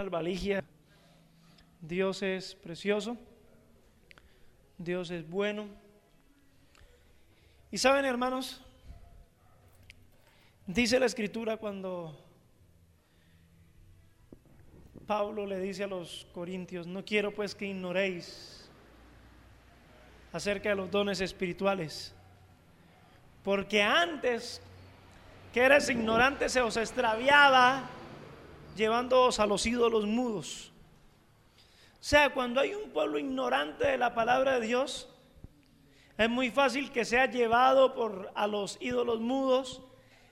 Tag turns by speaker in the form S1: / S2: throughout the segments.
S1: Albaligia. Dios es precioso. Dios es bueno. Y saben, hermanos, dice la escritura cuando Pablo le dice a los corintios, no quiero pues que ignoréis acerca de los dones espirituales, porque antes que eres ignorante se os extraviaba llevándoos a los ídolos mudos. O sea, cuando hay un pueblo ignorante de la palabra de Dios, es muy fácil que sea llevado por a los ídolos mudos,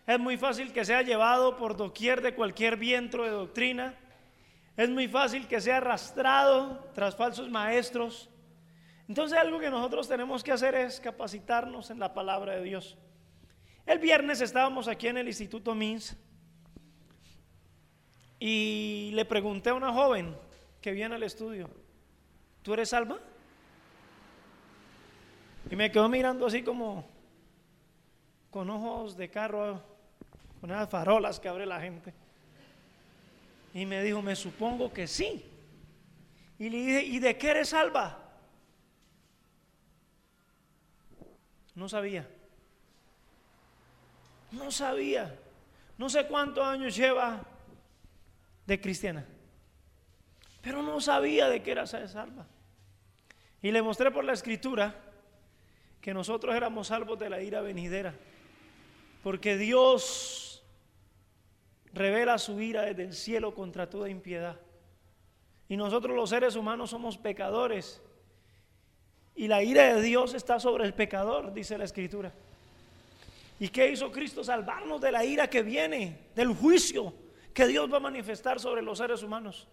S1: es muy fácil que sea llevado por doquier de cualquier viento de doctrina, es muy fácil que sea arrastrado tras falsos maestros. Entonces algo que nosotros tenemos que hacer es capacitarnos en la palabra de Dios. El viernes estábamos aquí en el Instituto MINS y le pregunté a una joven que viene al estudio, ¿tú eres salva? Y me quedó mirando así como con ojos de carro, con esas farolas que abre la gente. Y me dijo, me supongo que sí. Y le dije, ¿y de qué eres salva? No sabía. No sabía. No sé cuántos años lleva de cristiana. Pero no sabía de qué era ser salva. Y le mostré por la escritura que nosotros éramos salvos de la ira venidera. Porque Dios revela su ira desde el cielo contra toda impiedad. Y nosotros los seres humanos somos pecadores. Y la ira de Dios está sobre el pecador, dice la escritura. ¿Y qué hizo Cristo? Salvarnos de la ira que viene, del juicio que Dios va a manifestar sobre los seres humanos.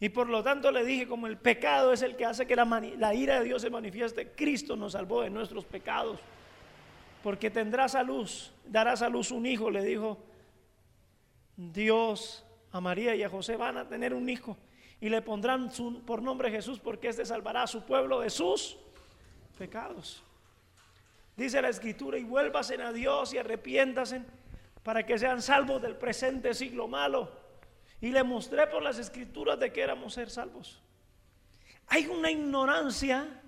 S1: Y por lo tanto le dije, como el pecado es el que hace que la, ira de Dios se manifieste, Cristo nos salvó de nuestros pecados. Porque tendrás a luz, darás a luz un hijo, le dijo Dios a María y a José, van a tener un hijo. Y le pondrán por nombre Jesús porque éste salvará a su pueblo de sus pecados. Dice la escritura, y vuélvasen a Dios y arrepiéntasen para que sean salvos del presente siglo malo. Y le mostré por las escrituras de que éramos ser salvos. Hay una ignorancia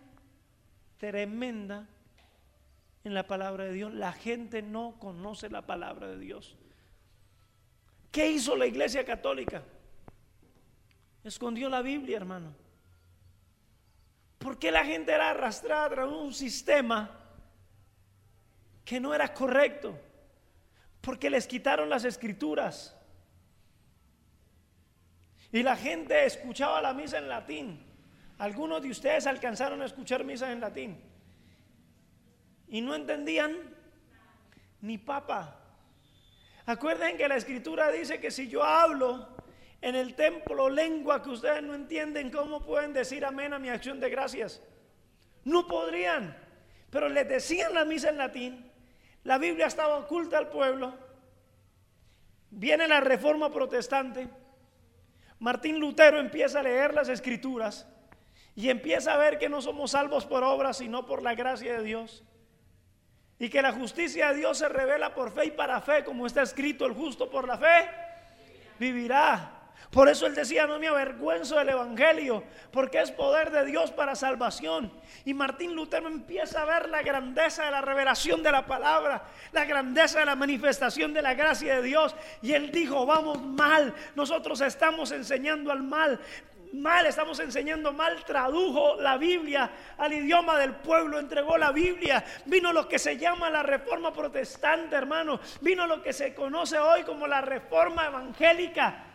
S1: tremenda en la palabra de Dios. La gente no conoce la palabra de Dios. ¿Qué hizo la iglesia católica? Escondió la Biblia, hermano. ¿Por qué la gente era arrastrada a un sistema que no era correcto? Porque les quitaron las escrituras. Y la gente escuchaba la misa en latín. Algunos de ustedes alcanzaron a escuchar misa en latín. Y no entendían ni papa. Acuerden que la escritura dice que si yo hablo en el templo lengua que ustedes no entienden, ¿cómo pueden decir amén a mi acción de gracias? No podrían. Pero les decían la misa en latín la Biblia estaba oculta al pueblo. Viene la reforma protestante. Martín Lutero empieza a leer las escrituras y empieza a ver que no somos salvos por obras, sino por la gracia de Dios. Y que la justicia de Dios se revela por fe y para fe, como está escrito, el justo por la fe vivirá. Por eso él decía, no me avergüenzo del Evangelio, porque es poder de Dios para salvación. Y Martín Lutero empieza a ver la grandeza de la revelación de la palabra, la grandeza de la manifestación de la gracia de Dios. Y él dijo, vamos mal, nosotros estamos enseñando al mal. Mal, estamos enseñando mal, tradujo la Biblia al idioma del pueblo, entregó la Biblia, vino lo que se llama la reforma protestante, hermano, vino lo que se conoce hoy como la reforma evangélica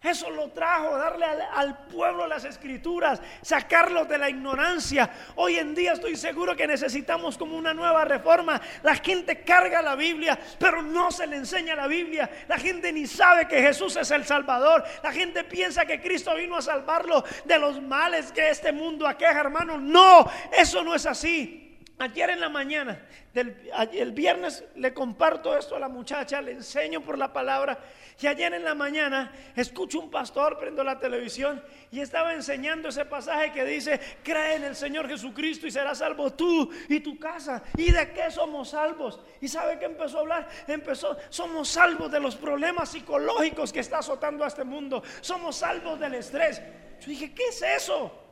S1: eso lo trajo, darle al, pueblo las escrituras, sacarlos de la ignorancia. Hoy en día estoy seguro que necesitamos como una nueva reforma. La gente carga la Biblia, pero no se le enseña la Biblia. La gente ni sabe que Jesús es el Salvador. La gente piensa que Cristo vino a salvarlo de los males que este mundo aqueja, hermano. No, eso no es así. Ayer en la mañana, el viernes le comparto esto a la muchacha, le enseño por la palabra. Y ayer en la mañana escucho un pastor, prendo la televisión y estaba enseñando ese pasaje que dice, cree en el Señor Jesucristo y serás salvo tú y tu casa. ¿Y de qué somos salvos? ¿Y sabe qué empezó a hablar? Empezó, somos salvos de los problemas psicológicos que está azotando a este mundo. Somos salvos del estrés. Yo dije, ¿qué es eso?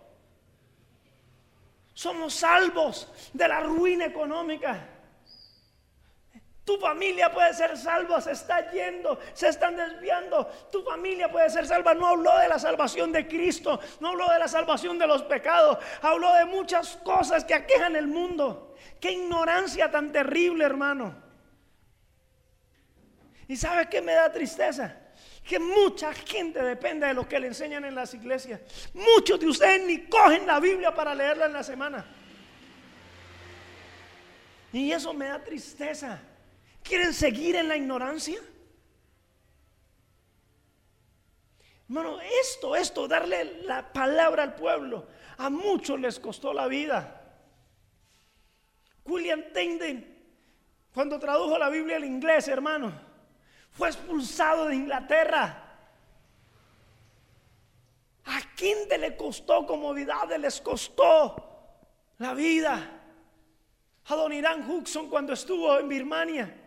S1: Somos salvos de la ruina económica. Tu familia puede ser salva, se está yendo, se están desviando. Tu familia puede ser salva. No habló de la salvación de Cristo, no habló de la salvación de los pecados, habló de muchas cosas que aquejan el mundo. Qué ignorancia tan terrible, hermano. ¿Y sabe qué me da tristeza? Que mucha gente depende de lo que le enseñan en las iglesias. Muchos de ustedes ni cogen la Biblia para leerla en la semana. Y eso me da tristeza. ¿Quieren seguir en la ignorancia? Hermano, esto, esto, darle la palabra al pueblo, a muchos les costó la vida. William Tenden, cuando tradujo la Biblia al inglés, hermano, fue expulsado de Inglaterra. ¿A quién te le costó comodidades? Les costó la vida. A don Irán Huxon cuando estuvo en Birmania.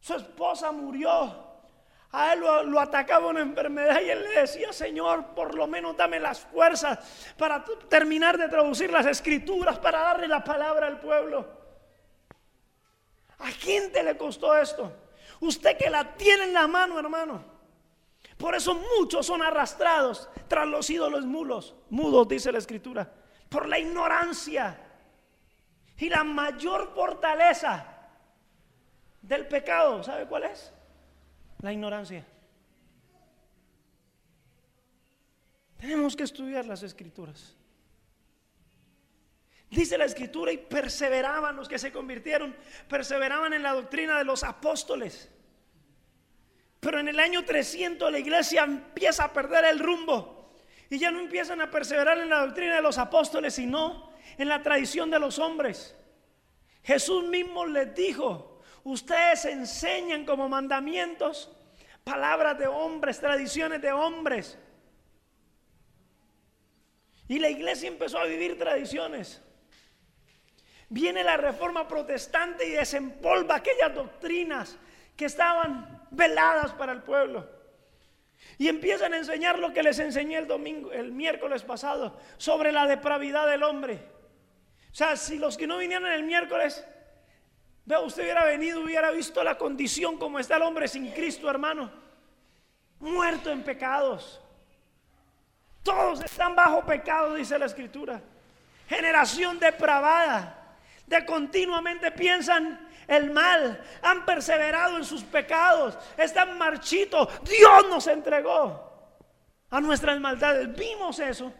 S1: Su esposa murió. A él lo, lo, atacaba una enfermedad y él le decía, Señor, por lo menos dame las fuerzas para terminar de traducir las escrituras, para darle la palabra al pueblo. ¿A quién te le costó esto? Usted que la tiene en la mano, hermano. Por eso muchos son arrastrados tras los ídolos mulos, mudos, dice la escritura, por la ignorancia. Y la mayor fortaleza del pecado, ¿sabe cuál es? La ignorancia. Tenemos que estudiar las escrituras. Dice la escritura, y perseveraban los que se convirtieron, perseveraban en la doctrina de los apóstoles. Pero en el año 300 la iglesia empieza a perder el rumbo y ya no empiezan a perseverar en la doctrina de los apóstoles, sino en la tradición de los hombres. Jesús mismo les dijo, ustedes enseñan como mandamientos palabras de hombres, tradiciones de hombres. Y la iglesia empezó a vivir tradiciones. Viene la reforma protestante y desempolva aquellas doctrinas que estaban veladas para el pueblo. Y empiezan a enseñar lo que les enseñé el domingo, el miércoles pasado, sobre la depravidad del hombre. O sea, si los que no vinieron el miércoles, vea, usted hubiera venido, hubiera visto la condición como está el hombre sin Cristo, hermano. Muerto en pecados. Todos están bajo pecado, dice la escritura. Generación depravada de continuamente piensan el mal, han perseverado en sus pecados, están marchitos. Dios nos entregó a nuestras maldades. Vimos eso.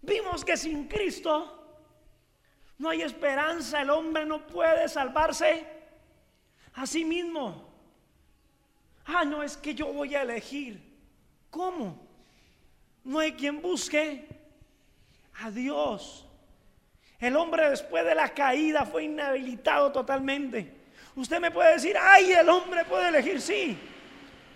S1: Vimos que sin Cristo no hay esperanza. El hombre no puede salvarse a sí mismo. Ah, no es que yo voy a elegir. ¿Cómo? No hay quien busque a Dios. El hombre después de la caída fue inhabilitado totalmente. Usted me puede decir, ay, el hombre puede elegir, sí,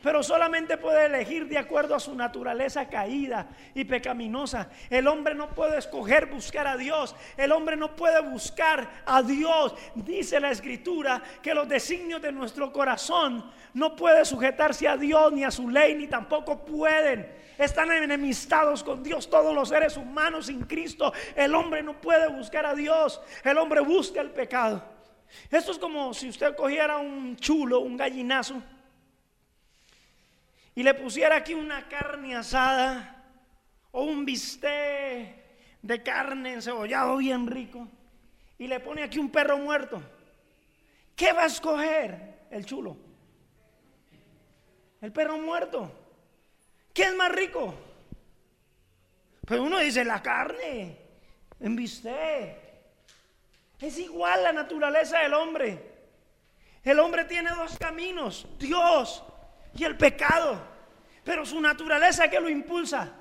S1: pero solamente puede elegir de acuerdo a su naturaleza caída y pecaminosa. El hombre no puede escoger buscar a Dios. El hombre no puede buscar a Dios. Dice la escritura que los designios de nuestro corazón no puede sujetarse a Dios ni a su ley, ni tampoco pueden están enemistados con Dios todos los seres humanos sin Cristo. El hombre no puede buscar a Dios, el hombre busca el pecado. Esto es como si usted cogiera un chulo, un gallinazo, y le pusiera aquí una carne asada o un bistec de carne encebollado bien rico, y le pone aquí un perro muerto. ¿Qué va a escoger el chulo? El perro muerto. ¿Qué es más rico? Pues uno dice la carne, en bistec. Es igual la naturaleza del hombre. El hombre tiene dos caminos, Dios y el pecado. Pero su naturaleza que lo impulsa.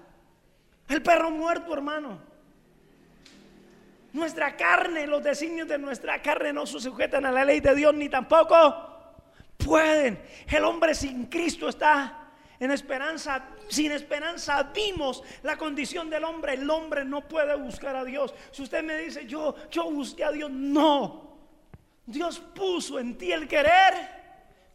S1: El perro muerto, hermano. Nuestra carne, los designios de nuestra carne no se sujetan a la ley de Dios ni tampoco pueden. El hombre sin Cristo está en esperanza, sin esperanza vimos la condición del hombre. El hombre no puede buscar a Dios. Si usted me dice, yo, yo busqué a Dios, no. Dios puso en ti el querer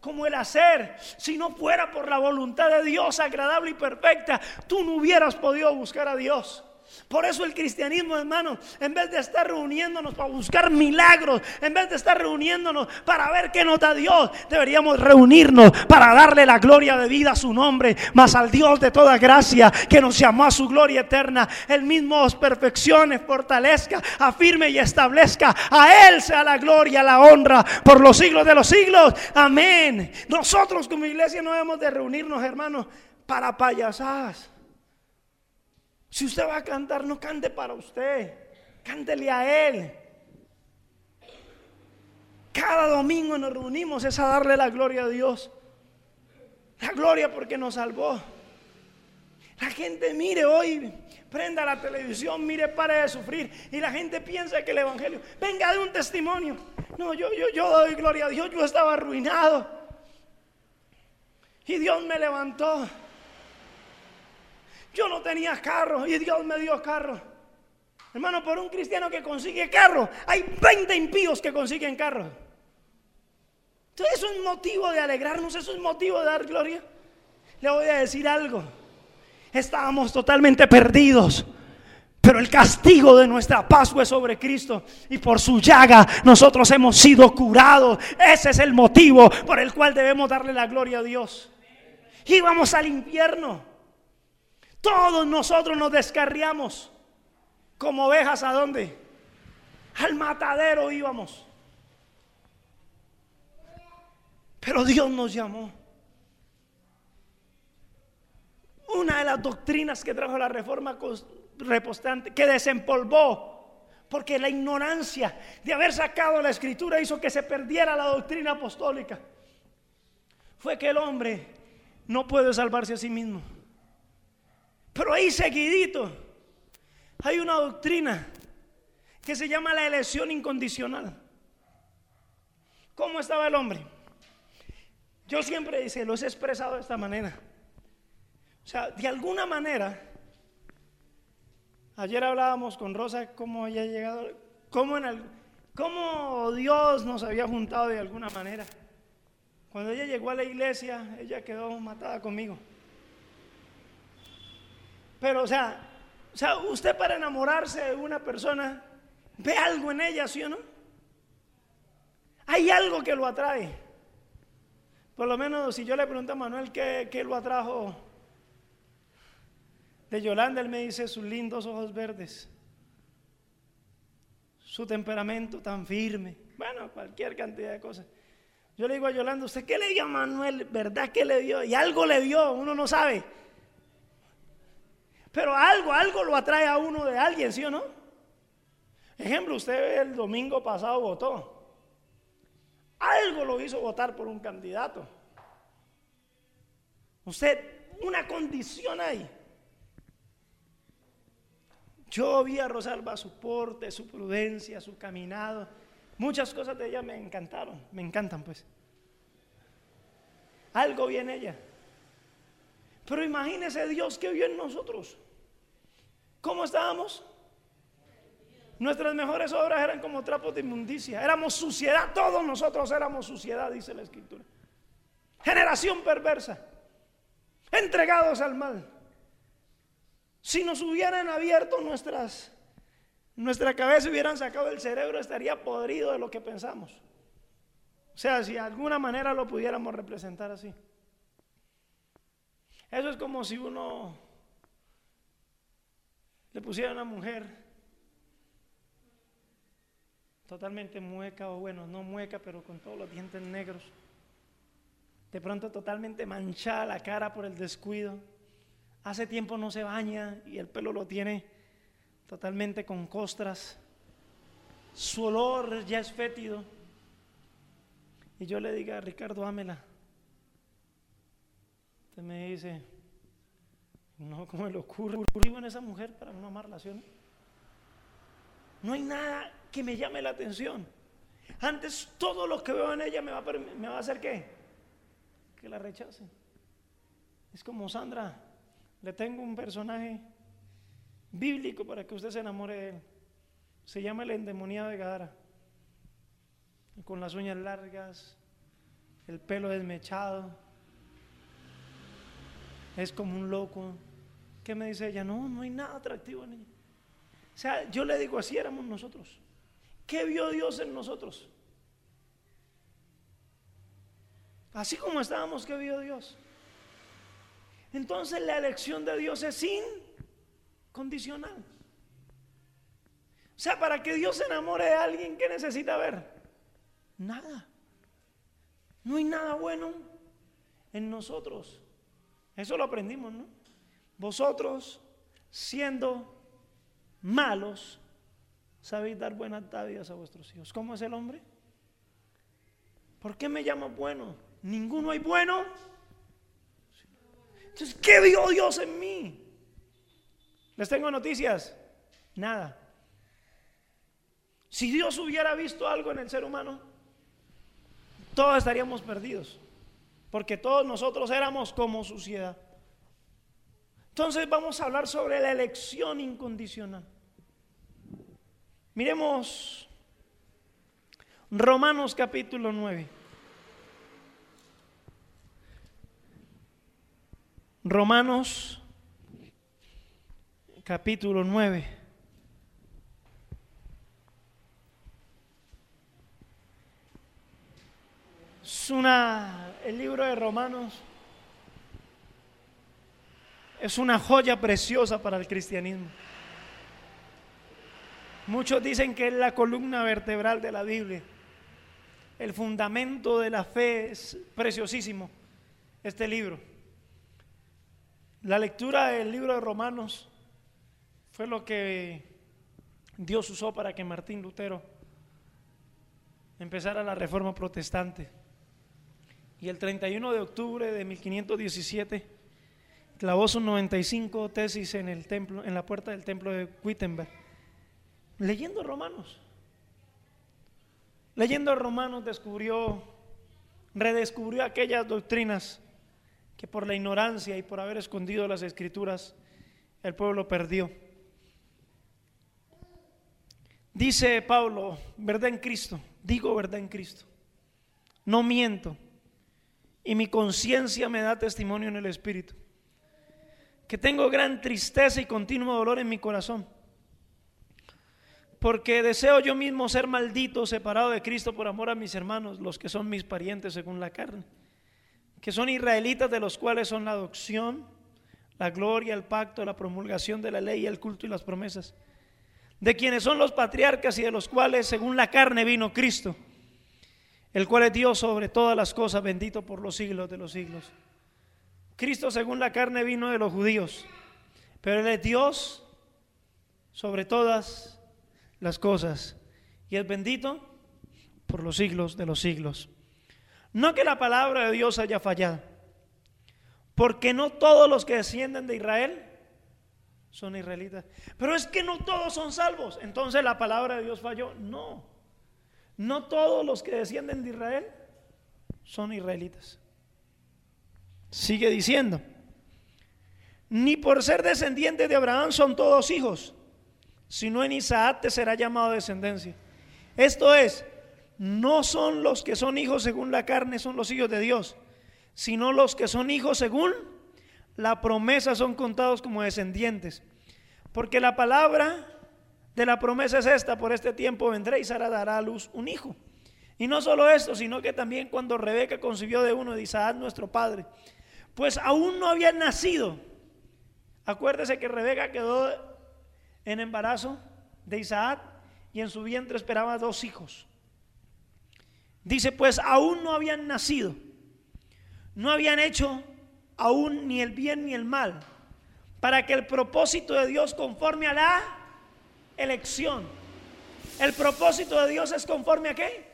S1: como el hacer. Si no fuera por la voluntad de Dios agradable y perfecta, tú no hubieras podido buscar a Dios. Por eso el cristianismo, hermano, en vez de estar reuniéndonos para buscar milagros, en vez de estar reuniéndonos para ver qué nos da Dios, deberíamos reunirnos para darle la gloria de vida a su nombre, más al Dios de toda gracia que nos llamó a su gloria eterna. Él mismo os perfeccione, fortalezca, afirme y establezca. A Él sea la gloria, la honra por los siglos de los siglos. Amén. Nosotros como iglesia no debemos de reunirnos, hermanos, para payasadas. Si usted va a cantar, no cante para usted, cántele a Él. Cada domingo nos reunimos es a darle la gloria a Dios. La gloria porque nos salvó. La gente mire hoy, prenda la televisión, mire, pare de sufrir. Y la gente piensa que el Evangelio, venga de un testimonio. No, yo, yo, yo doy gloria a Dios, yo estaba arruinado. Y Dios me levantó. Yo no tenía carro y Dios me dio carro. Hermano, por un cristiano que consigue carro, hay 20 impíos que consiguen carro. Entonces, eso es motivo de alegrarnos, eso es motivo de dar gloria. Le voy a decir algo. Estábamos totalmente perdidos. Pero el castigo de nuestra paz fue sobre Cristo y por su llaga nosotros hemos sido curados. Ese es el motivo por el cual debemos darle la gloria a Dios. Íbamos al infierno. Todos nosotros nos descarriamos como ovejas a dónde? Al matadero íbamos. Pero Dios nos llamó. Una de las doctrinas que trajo la reforma repostante, que desempolvó, porque la ignorancia de haber sacado la escritura hizo que se perdiera la doctrina apostólica, fue que el hombre no puede salvarse a sí mismo. Pero ahí seguidito hay una doctrina que se llama la elección incondicional. ¿Cómo estaba el hombre? Yo siempre dice, lo he expresado de esta manera. O sea, de alguna manera, ayer hablábamos con Rosa cómo había llegado, cómo Dios nos había juntado de alguna manera. Cuando ella llegó a la iglesia, ella quedó matada conmigo. Pero, o sea, o sea, usted para enamorarse de una persona, ve algo en ella, ¿sí o no? Hay algo que lo atrae. Por lo menos si yo le pregunto a Manuel qué, qué lo atrajo de Yolanda, él me dice sus lindos ojos verdes, su temperamento tan firme, bueno, cualquier cantidad de cosas. Yo le digo a Yolanda, ¿usted qué le dio a Manuel? ¿Verdad que le dio? Y algo le dio, uno no sabe. Pero algo, algo lo atrae a uno de alguien, ¿sí o no? Ejemplo, usted el domingo pasado votó. Algo lo hizo votar por un candidato. Usted, una condición ahí. Yo vi a Rosalba su porte, su prudencia, su caminado. Muchas cosas de ella me encantaron, me encantan pues. Algo vi en ella. Pero imagínese Dios que vio en nosotros. ¿Cómo estábamos? Nuestras mejores obras eran como trapos de inmundicia. Éramos suciedad. Todos nosotros éramos suciedad, dice la escritura. Generación perversa. Entregados al mal. Si nos hubieran abierto nuestras, nuestra cabeza, hubieran sacado el cerebro, estaría podrido de lo que pensamos. O sea, si de alguna manera lo pudiéramos representar así. Eso es como si uno le pusiera a una mujer totalmente mueca, o bueno, no mueca, pero con todos los dientes negros. De pronto totalmente manchada la cara por el descuido. Hace tiempo no se baña y el pelo lo tiene totalmente con costras. Su olor ya es fétido. Y yo le diga, Ricardo, ámela. Usted me dice, no, ¿cómo le ocurre? en esa mujer para no amar relaciones? No hay nada que me llame la atención. Antes todo lo que veo en ella me va a, me va a hacer qué? Que la rechacen. Es como Sandra, le tengo un personaje bíblico para que usted se enamore de él. Se llama el endemoniado de Gadara. Con las uñas largas, el pelo desmechado. Es como un loco. ¿Qué me dice ella? No, no hay nada atractivo en ella. O sea, yo le digo, así éramos nosotros. ¿Qué vio Dios en nosotros? Así como estábamos, ¿qué vio Dios? Entonces la elección de Dios es incondicional. O sea, para que Dios se enamore de alguien, ¿qué necesita ver? Nada. No hay nada bueno en nosotros. Eso lo aprendimos, ¿no? Vosotros, siendo malos, sabéis dar buenas dádivas a vuestros hijos. ¿Cómo es el hombre? ¿Por qué me llamo bueno? Ninguno hay bueno. Entonces, ¿qué vio Dios en mí? Les tengo noticias. Nada. Si Dios hubiera visto algo en el ser humano, todos estaríamos perdidos. Porque todos nosotros éramos como suciedad. Entonces vamos a hablar sobre la elección incondicional. Miremos Romanos capítulo 9. Romanos capítulo 9. Es una, el libro de Romanos es una joya preciosa para el cristianismo. Muchos dicen que es la columna vertebral de la Biblia. El fundamento de la fe es preciosísimo, este libro. La lectura del libro de Romanos fue lo que Dios usó para que Martín Lutero empezara la reforma protestante. Y el 31 de octubre de 1517 clavó sus 95 tesis en el templo, en la puerta del templo de Wittenberg, leyendo Romanos. Leyendo Romanos descubrió, redescubrió aquellas doctrinas que por la ignorancia y por haber escondido las escrituras el pueblo perdió. Dice Pablo, verdad en Cristo, digo verdad en Cristo, no miento, y mi conciencia me da testimonio en el Espíritu, que tengo gran tristeza y continuo dolor en mi corazón, porque deseo yo mismo ser maldito, separado de Cristo por amor a mis hermanos, los que son mis parientes según la carne que son israelitas de los cuales son la adopción, la gloria, el pacto, la promulgación de la ley, el culto y las promesas, de quienes son los patriarcas y de los cuales según la carne vino Cristo, el cual es Dios sobre todas las cosas, bendito por los siglos de los siglos. Cristo según la carne vino de los judíos, pero Él es Dios sobre todas las cosas y es bendito por los siglos de los siglos. No que la palabra de Dios haya fallado, porque no todos los que descienden de Israel son israelitas. Pero es que no todos son salvos. Entonces la palabra de Dios falló. No, no todos los que descienden de Israel son israelitas. Sigue diciendo, ni por ser descendiente de Abraham son todos hijos, sino en Isaac te será llamado descendencia. Esto es, no son los que son hijos según la carne, son los hijos de Dios, sino los que son hijos según la promesa son contados como descendientes. Porque la palabra de la promesa es esta, por este tiempo vendré y Sara dará a luz un hijo. Y no solo esto, sino que también cuando Rebeca concibió de uno de Isaac nuestro padre, pues aún no había nacido. Acuérdese que Rebeca quedó en embarazo de Isaac y en su vientre esperaba dos hijos. Dice, pues aún no habían nacido, no habían hecho aún ni el bien ni el mal, para que el propósito de Dios conforme a la elección. El propósito de Dios es conforme a qué?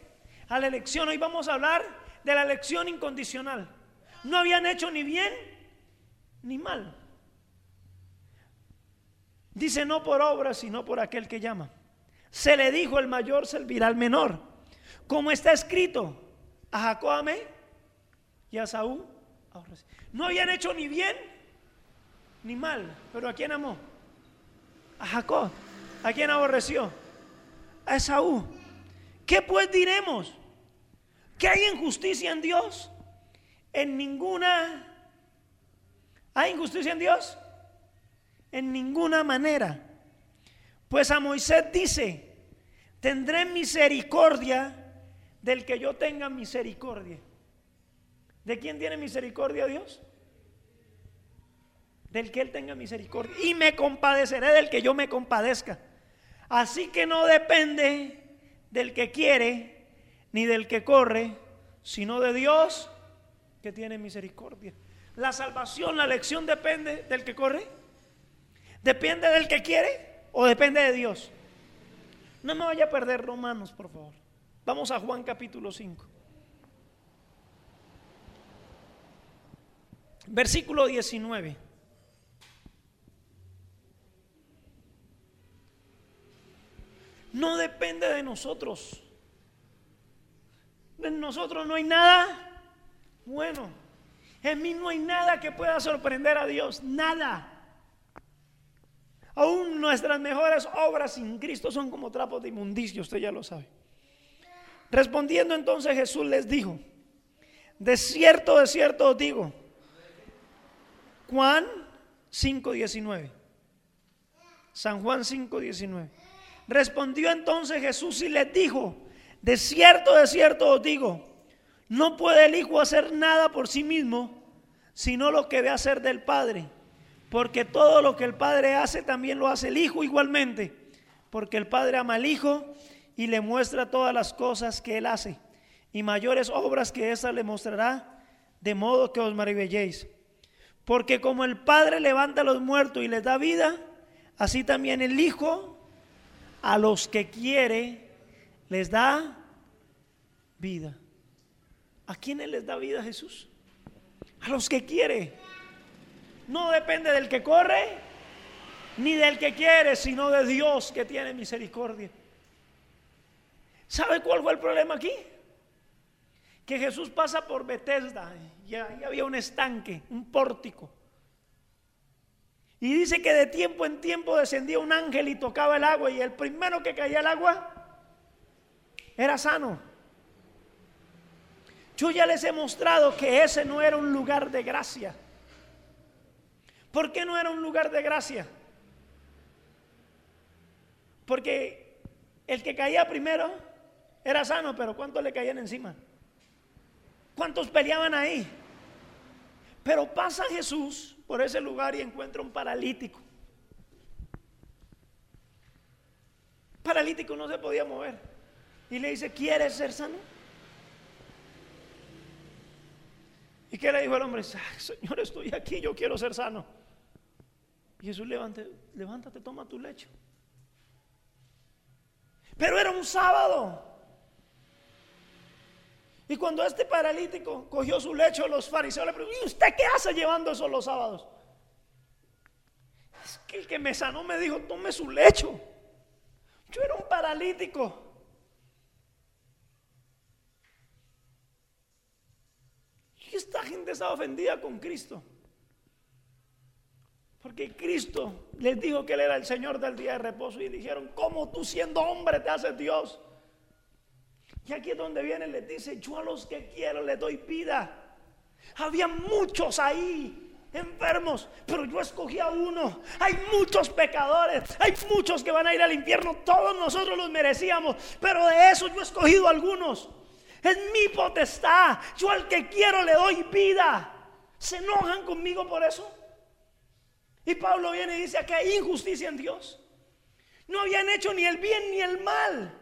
S1: A la elección. Hoy vamos a hablar de la elección incondicional. No habían hecho ni bien ni mal. Dice no por obras, sino por aquel que llama. se le dijo el mayor servirá al menor. Como está escrito, a Jacob amé y a Saúl No habían hecho ni bien ni mal, pero ¿a quién amó? A Jacob. ¿A quién aborreció? A Esaú. ¿Qué pues diremos? ¿Que hay injusticia en Dios? En ninguna... ¿Hay injusticia en Dios? En ninguna manera. Pues a Moisés dice, tendré misericordia del que yo tenga misericordia. ¿De quién tiene misericordia Dios? Del que Él tenga misericordia. Y me compadeceré del que yo me compadezca. Así que no depende del que quiere ni del que corre, sino de Dios que tiene misericordia. La salvación, la elección depende del que corre, depende del que quiere o depende de Dios. No me vaya a perder Romanos, por favor. Vamos a Juan capítulo 5. Versículo 19. No depende de nosotros. En nosotros no hay nada bueno. En mí no hay nada que pueda sorprender a Dios. Nada. Aún nuestras mejores obras sin Cristo son como trapos de inmundicia, usted ya lo sabe. Respondiendo entonces Jesús les dijo, de cierto, de cierto os digo, Juan 5.19, San Juan 5.19. Respondió entonces Jesús y les dijo, de cierto, de cierto os digo, no puede el Hijo hacer nada por sí mismo, sino lo que ve hacer del Padre. Porque todo lo que el Padre hace también lo hace el Hijo igualmente. Porque el Padre ama al Hijo y le muestra todas las cosas que Él hace. Y mayores obras que esa le mostrará, de modo que os maravilléis. Porque como el Padre levanta a los muertos y les da vida, así también el Hijo a los que quiere les da vida. ¿A quiénes les da vida Jesús? A los que quiere. No depende del que corre, ni del que quiere, sino de Dios que tiene misericordia. ¿Sabe cuál fue el problema aquí? Que Jesús pasa por Bethesda y ahí había un estanque, un pórtico. Y dice que de tiempo en tiempo descendía un ángel y tocaba el agua y el primero que caía el agua era sano. Yo ya les he mostrado que ese no era un lugar de gracia. ¿Por qué no era un lugar de gracia? Porque el que caía primero era sano, pero ¿cuántos le caían encima? ¿Cuántos peleaban ahí? Pero pasa Jesús por ese lugar y encuentra un paralítico. Paralítico no se podía mover. Y le dice, ¿quieres ser sano? ¿Y qué le dijo el hombre? Señor, estoy aquí, yo quiero ser sano. Y Jesús levante, levántate, toma tu lecho. Pero era un sábado. Y cuando este paralítico cogió su lecho, los fariseos le preguntaron, ¿y usted qué hace llevando eso los sábados? Es que el que me sanó me dijo, tome su lecho. Yo era un paralítico. Y esta gente estaba ofendida con Cristo. Porque Cristo les dijo que Él era el Señor del día de reposo y dijeron, ¿cómo tú siendo hombre te haces Dios? Y aquí es donde viene, les dice, yo a los que quiero les doy vida. Había muchos ahí enfermos, pero yo escogí a uno. Hay muchos pecadores, hay muchos que van a ir al infierno, todos nosotros los merecíamos, pero de eso yo he escogido algunos. Es mi potestad, yo al que quiero le doy vida. ¿Se enojan conmigo por eso? Y Pablo viene y dice que hay injusticia en Dios. No habían hecho ni el bien ni el mal.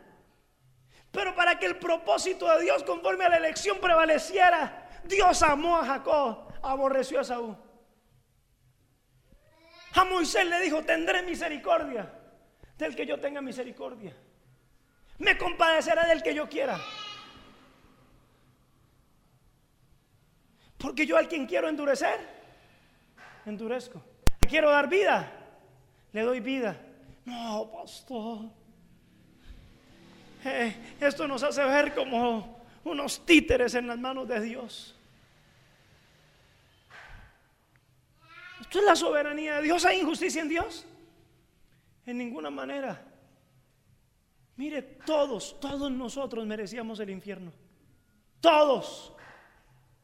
S1: Pero para que el propósito de Dios conforme a la elección prevaleciera, Dios amó a Jacob, aborreció a Saúl. A Moisés le dijo, tendré misericordia del que yo tenga misericordia. Me compadecerá del que yo quiera. Porque yo al quien quiero endurecer, endurezco quiero dar vida, le doy vida. No, pastor. eh, esto nos hace ver como unos títeres en las manos de Dios. Esto es la soberanía de Dios. ¿Hay injusticia en Dios? En ninguna manera. Mire, todos, todos nosotros merecíamos el infierno. Todos.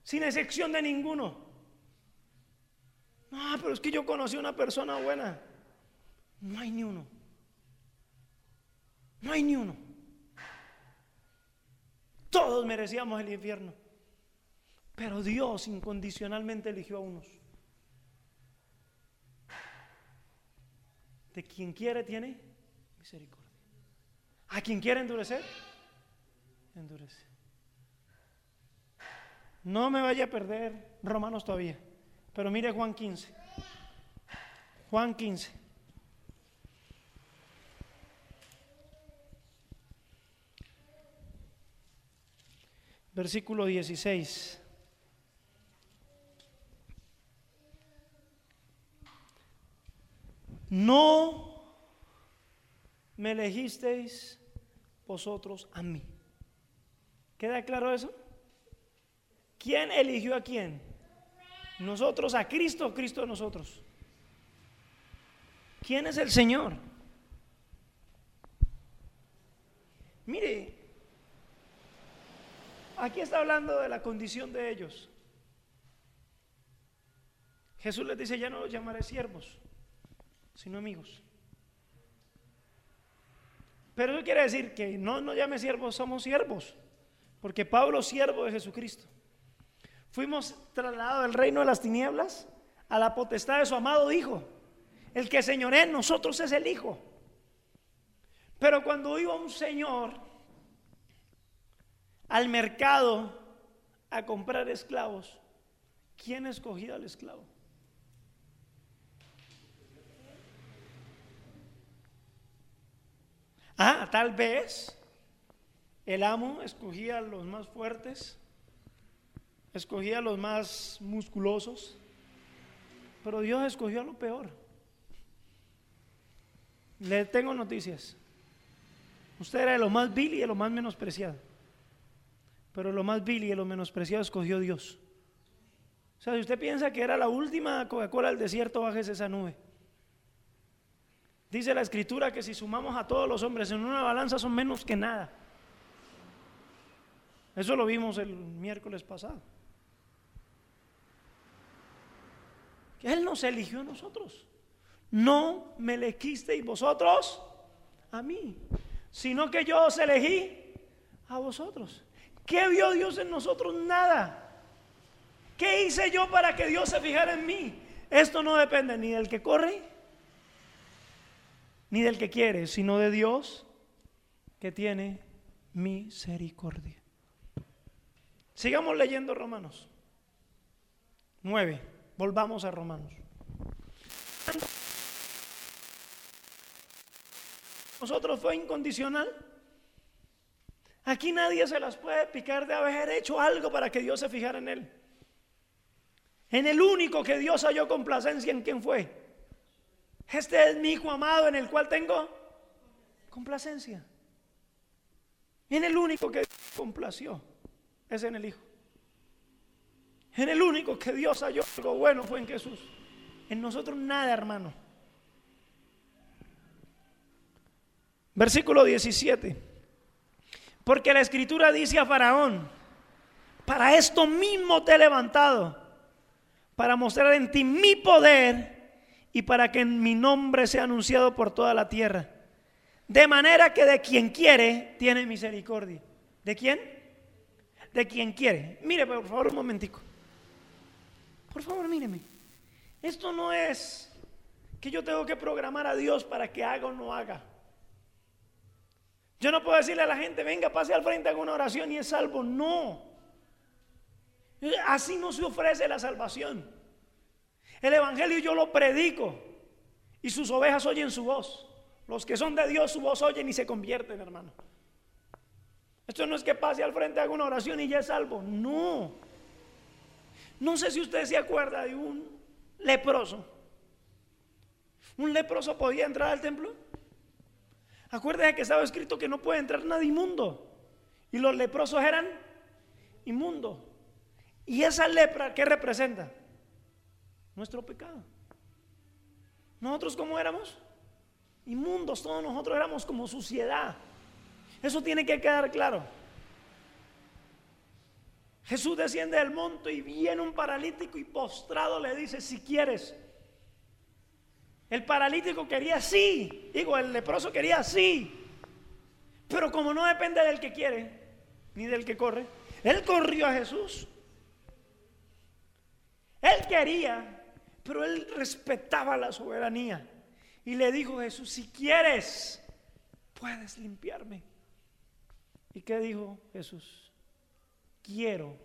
S1: Sin excepción de ninguno. No, pero es que yo conocí a una persona buena. No hay ni uno. No hay ni uno. Todos merecíamos el infierno. Pero Dios incondicionalmente eligió a unos. De quien quiere tiene misericordia. A quien quiere endurecer, endurece. No me vaya a perder Romanos todavía. Pero mire Juan 15. Juan 15. Versículo 16. No me elegisteis vosotros a mí. ¿Queda claro eso? ¿Quién eligió a quién? Nosotros a Cristo, Cristo a nosotros. ¿Quién es el Señor? Mire, aquí está hablando de la condición de ellos. Jesús les dice, ya no los llamaré siervos, sino amigos. Pero eso quiere decir que no nos llame siervos, somos siervos. Porque Pablo siervo de Jesucristo. Fuimos trasladados del reino de las tinieblas a la potestad de su amado Hijo. El que señorea en nosotros es el Hijo. Pero cuando iba un señor al mercado a comprar esclavos, ¿quién escogía al esclavo? Ah, tal vez el amo escogía a los más fuertes, escogía a los más musculosos, pero Dios escogió a lo peor. Le tengo noticias. Usted era de lo más vil y de lo más menospreciado. Pero lo más vil y de lo menospreciado escogió Dios. O sea, si usted piensa que era la última Coca-Cola del desierto, bájese esa nube. Dice la escritura que si sumamos a todos los hombres en una balanza son menos que nada. Eso lo vimos el miércoles pasado. Él nos eligió a nosotros. No me elegisteis vosotros a mí, sino que yo os elegí a vosotros. ¿Qué vio Dios en nosotros? Nada. ¿Qué hice yo para que Dios se fijara en mí? Esto no depende ni del que corre ni del que quiere, sino de Dios que tiene misericordia. Sigamos leyendo Romanos 9. Volvamos a Romanos. Nosotros fue incondicional. Aquí nadie se las puede picar de haber hecho algo para que Dios se fijara en él. En el único que Dios halló complacencia en quien fue este es mi hijo amado en el cual tengo complacencia. En el único que complació es en el Hijo. En el único que Dios halló algo bueno fue en Jesús. En nosotros nada, hermano. Versículo 17. Porque la escritura dice a Faraón, para esto mismo te he levantado, para mostrar en ti mi poder y para que mi nombre sea anunciado por toda la tierra. De manera que de quien quiere tiene misericordia. ¿De quién? De quien quiere. Mire, por favor, un momentico. Por favor, míreme. Esto no es que yo tengo que programar a Dios para que haga o no haga. Yo no puedo decirle a la gente, venga, pase al frente, haga una oración y es salvo. No. Así no se ofrece la salvación. El Evangelio yo lo predico y sus ovejas oyen su voz. Los que son de Dios su voz oyen y se convierten, hermano. Esto no es que pase al frente, haga una oración y ya es salvo. No. No sé si usted se acuerda de un leproso. ¿Un leproso podía entrar al templo? Acuérdese que estaba escrito que no puede entrar nadie inmundo. Y los leprosos eran inmundos. ¿Y esa lepra qué representa? Nuestro pecado. ¿Nosotros cómo éramos? Inmundos, todos nosotros éramos como suciedad. Eso tiene que quedar claro. Jesús desciende del monte y viene un paralítico y postrado le dice, si quieres. El paralítico quería sí, digo, el leproso quería sí, pero como no depende del que quiere, ni del que corre, él corrió a Jesús. Él quería, pero él respetaba la soberanía. Y le dijo Jesús, si quieres, puedes limpiarme. ¿Y qué dijo Jesús? Quiero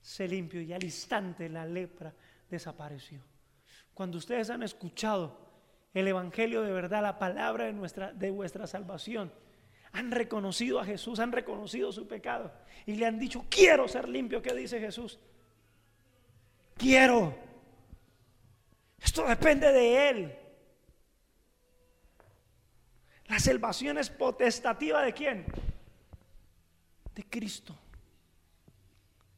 S1: ser limpio. Y al instante la lepra desapareció. Cuando ustedes han escuchado el Evangelio de verdad, la palabra de, nuestra, de vuestra salvación, han reconocido a Jesús, han reconocido su pecado y le han dicho, quiero ser limpio. ¿Qué dice Jesús? Quiero. Esto depende de Él. La salvación es potestativa de quién? De Cristo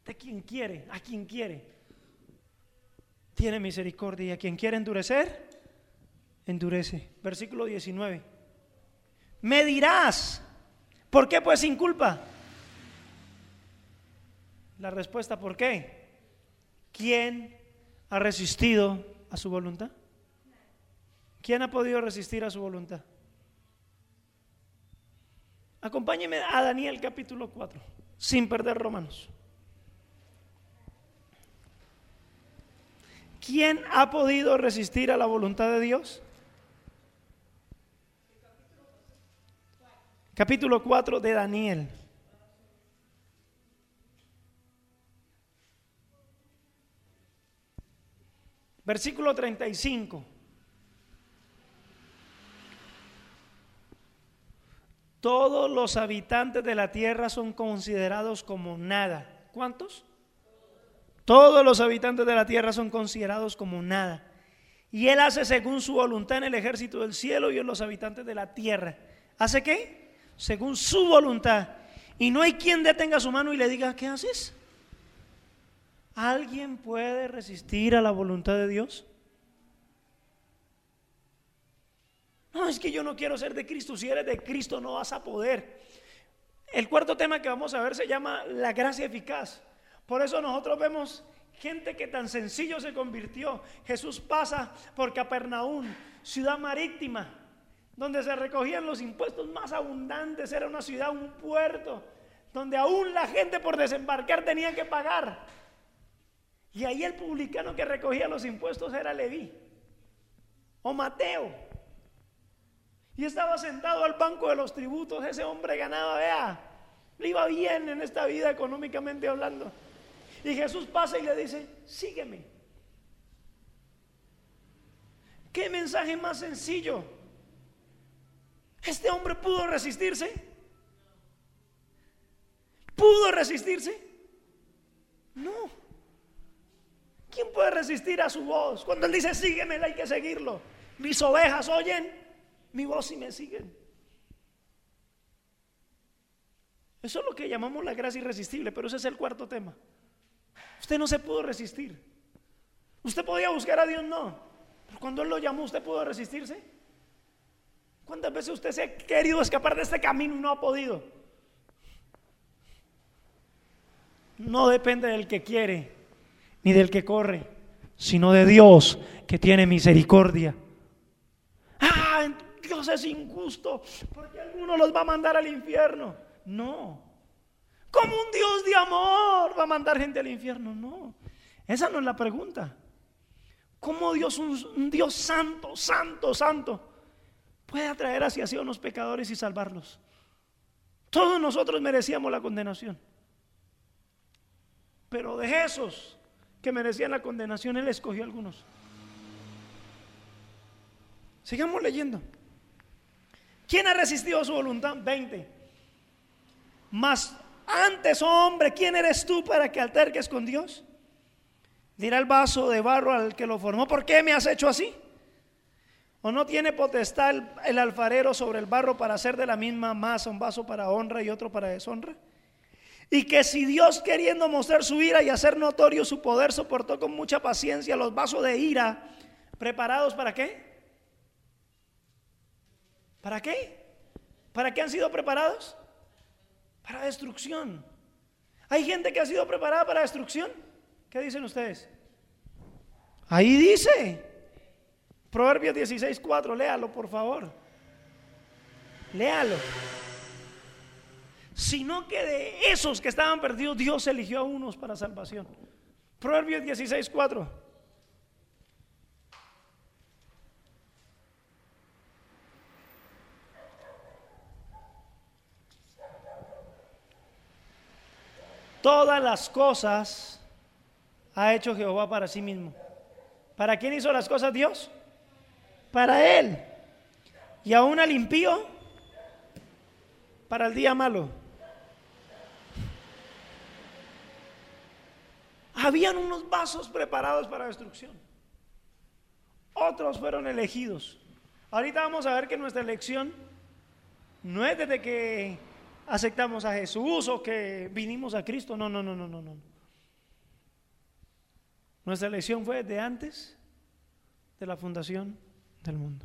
S1: de quien quiere, a quien quiere. Tiene misericordia y a quien quiere endurecer, endurece. Versículo 19. Me dirás, ¿por qué pues sin culpa? La respuesta, ¿por qué? ¿Quién ha resistido a su voluntad? ¿Quién ha podido resistir a su voluntad? Acompáñeme a Daniel capítulo 4, sin perder Romanos. ¿Quién ha podido resistir a la voluntad de Dios? Capítulo 4 de Daniel. Versículo 35. Todos los habitantes de la tierra son considerados como nada. ¿Cuántos? Todos los habitantes de la tierra son considerados como nada. Y Él hace según su voluntad en el ejército del cielo y en los habitantes de la tierra. ¿Hace qué? Según su voluntad. Y no hay quien detenga su mano y le diga, ¿qué haces? ¿Alguien puede resistir a la voluntad de Dios? No, es que yo no quiero ser de Cristo. Si eres de Cristo no vas a poder. El cuarto tema que vamos a ver se llama la gracia eficaz. Por eso nosotros vemos gente que tan sencillo se convirtió. Jesús pasa por Capernaum, ciudad marítima, donde se recogían los impuestos más abundantes. Era una ciudad, un puerto, donde aún la gente por desembarcar tenía que pagar. Y ahí el publicano que recogía los impuestos era Leví o Mateo. Y estaba sentado al banco de los tributos. Ese hombre ganaba, vea, le iba bien en esta vida económicamente hablando. Y Jesús pasa y le dice, sígueme. ¿Qué mensaje más sencillo? ¿Este hombre pudo resistirse? ¿Pudo resistirse? No. ¿Quién puede resistir a su voz? Cuando él dice, sígueme, hay que seguirlo. Mis ovejas oyen mi voz y me siguen. Eso es lo que llamamos la gracia irresistible, pero ese es el cuarto tema. Usted no se pudo resistir. Usted podía buscar a Dios, no. Pero cuando Él lo llamó, ¿usted pudo resistirse? ¿Cuántas veces usted se ha querido escapar de este camino y no ha podido? No depende del que quiere ni del que corre, sino de Dios que tiene misericordia. Ah, Dios es injusto porque alguno los va a mandar al infierno. No, como un Dios de amor va a mandar gente al infierno? No, esa no es la pregunta. ¿Cómo Dios, un, Dios santo, santo, santo, puede atraer hacia sí a unos pecadores y salvarlos? Todos nosotros merecíamos la condenación. Pero de esos que merecían la condenación, Él escogió algunos. Sigamos leyendo. ¿Quién ha resistido a su voluntad? 20. Más antes, hombre, ¿quién eres tú para que alterques con Dios? Dirá el vaso de barro al que lo formó, ¿por qué me has hecho así? ¿O no tiene potestad el, alfarero sobre el barro para hacer de la misma masa un vaso para honra y otro para deshonra? Y que si Dios queriendo mostrar su ira y hacer notorio su poder, soportó con mucha paciencia los vasos de ira preparados para qué? ¿Para qué? ¿Para qué han sido preparados? Para destrucción. ¿Hay gente que ha sido preparada para destrucción? ¿Qué dicen ustedes? Ahí dice. Proverbios 16, 4, léalo por favor. Léalo. Sino que de esos que estaban perdidos, Dios eligió a unos para salvación. Proverbios 16, 4. Todas las cosas ha hecho Jehová para sí mismo. ¿Para quién hizo las cosas Dios? Para Él. Y aún al impío, para el día malo. Habían unos vasos preparados para destrucción. Otros fueron elegidos. Ahorita vamos a ver que nuestra elección no es desde que aceptamos a Jesús o que vinimos a Cristo. No, no, no, no, no, no. Nuestra elección fue de antes de la fundación del mundo.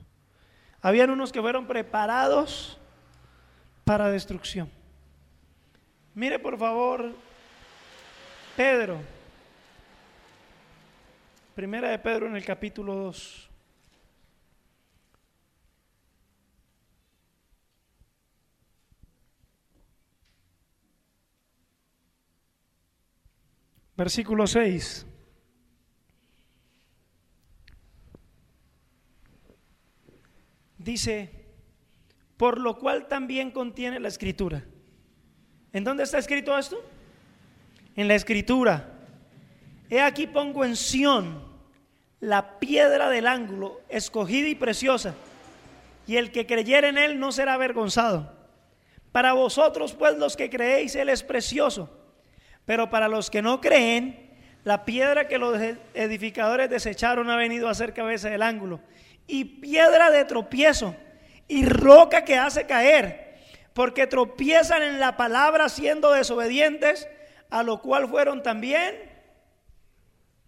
S1: Habían unos que fueron preparados para destrucción. Mire por favor, Pedro. Primera de Pedro en el capítulo 2. Versículo 6. Dice, por lo cual también contiene la escritura. ¿En dónde está escrito esto? En la escritura. He aquí pongo en Sión la piedra del ángulo, escogida y preciosa, y el que creyere en él no será avergonzado. Para vosotros, pues los que creéis, él es precioso pero para los que no creen, la piedra que los edificadores desecharon ha venido a ser cabeza del ángulo. Y piedra de tropiezo y roca que hace caer, porque tropiezan en la palabra siendo desobedientes, a lo cual fueron también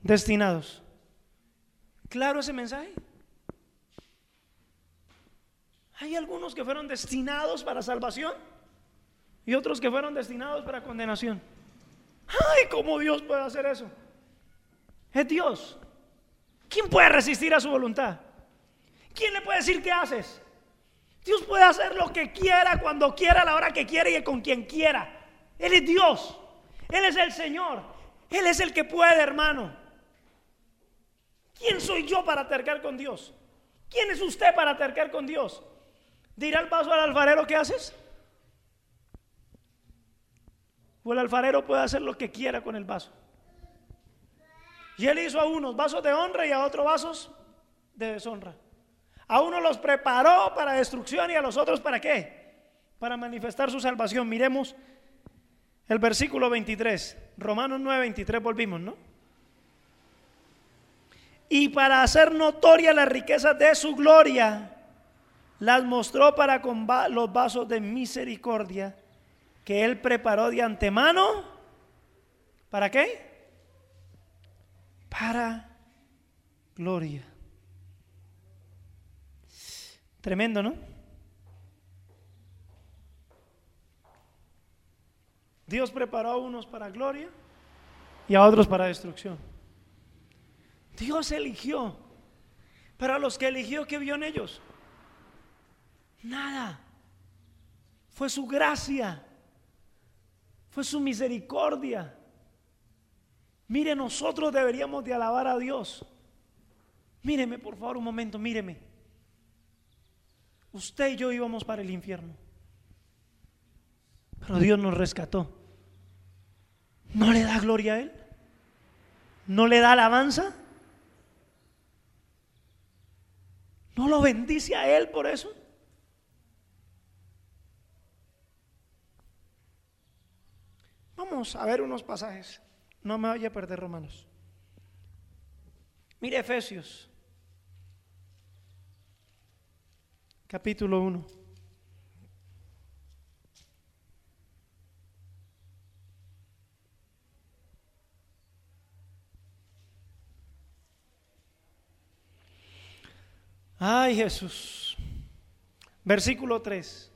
S1: destinados. ¿Claro ese mensaje? Hay algunos que fueron destinados para salvación y otros que fueron destinados para condenación. Ay, ¿cómo Dios puede hacer eso? Es Dios. ¿Quién puede resistir a su voluntad? ¿Quién le puede decir qué haces? Dios puede hacer lo que quiera, cuando quiera, a la hora que quiera y con quien quiera. Él es Dios. Él es el Señor. Él es el que puede, hermano. ¿Quién soy yo para tercar con Dios? ¿Quién es usted para tercar con Dios? ¿Dirá el paso al alfarero qué haces? O el alfarero puede hacer lo que quiera con el vaso. Y él hizo a unos vasos de honra y a otros vasos de deshonra. A unos los preparó para destrucción y a los otros para qué? Para manifestar su salvación. Miremos el versículo 23. Romanos 9, 23 volvimos, ¿no? Y para hacer notoria las riquezas de su gloria, las mostró para con los vasos de misericordia que Él preparó de antemano. ¿Para qué? Para gloria. Tremendo, ¿no? Dios preparó a unos para gloria y a otros para destrucción. Dios eligió. Pero los que eligió, ¿qué vio en ellos? Nada. Fue su gracia. Fue su misericordia. Mire, nosotros deberíamos de alabar a Dios. Míreme, por favor, un momento, míreme. Usted y yo íbamos para el infierno. Pero Dios nos rescató. ¿No le da gloria a Él? ¿No le da alabanza? ¿No lo bendice a Él por eso? Vamos a ver unos pasajes. No me vaya a perder Romanos. Mire Efesios. capítulo 1. Ay Jesús. Versículo 3.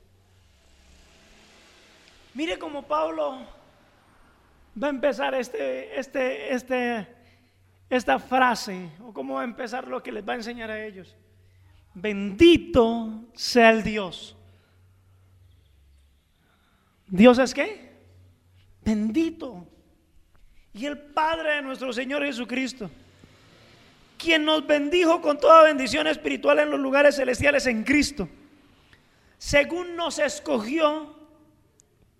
S1: Mire cómo Pablo va a empezar este, este, este, esta frase, o cómo va a empezar lo que les va a enseñar a ellos. Bendito sea el Dios. ¿Dios es qué? Bendito. Y el Padre de nuestro Señor Jesucristo quien nos bendijo con toda bendición espiritual en los lugares celestiales en Cristo, según nos escogió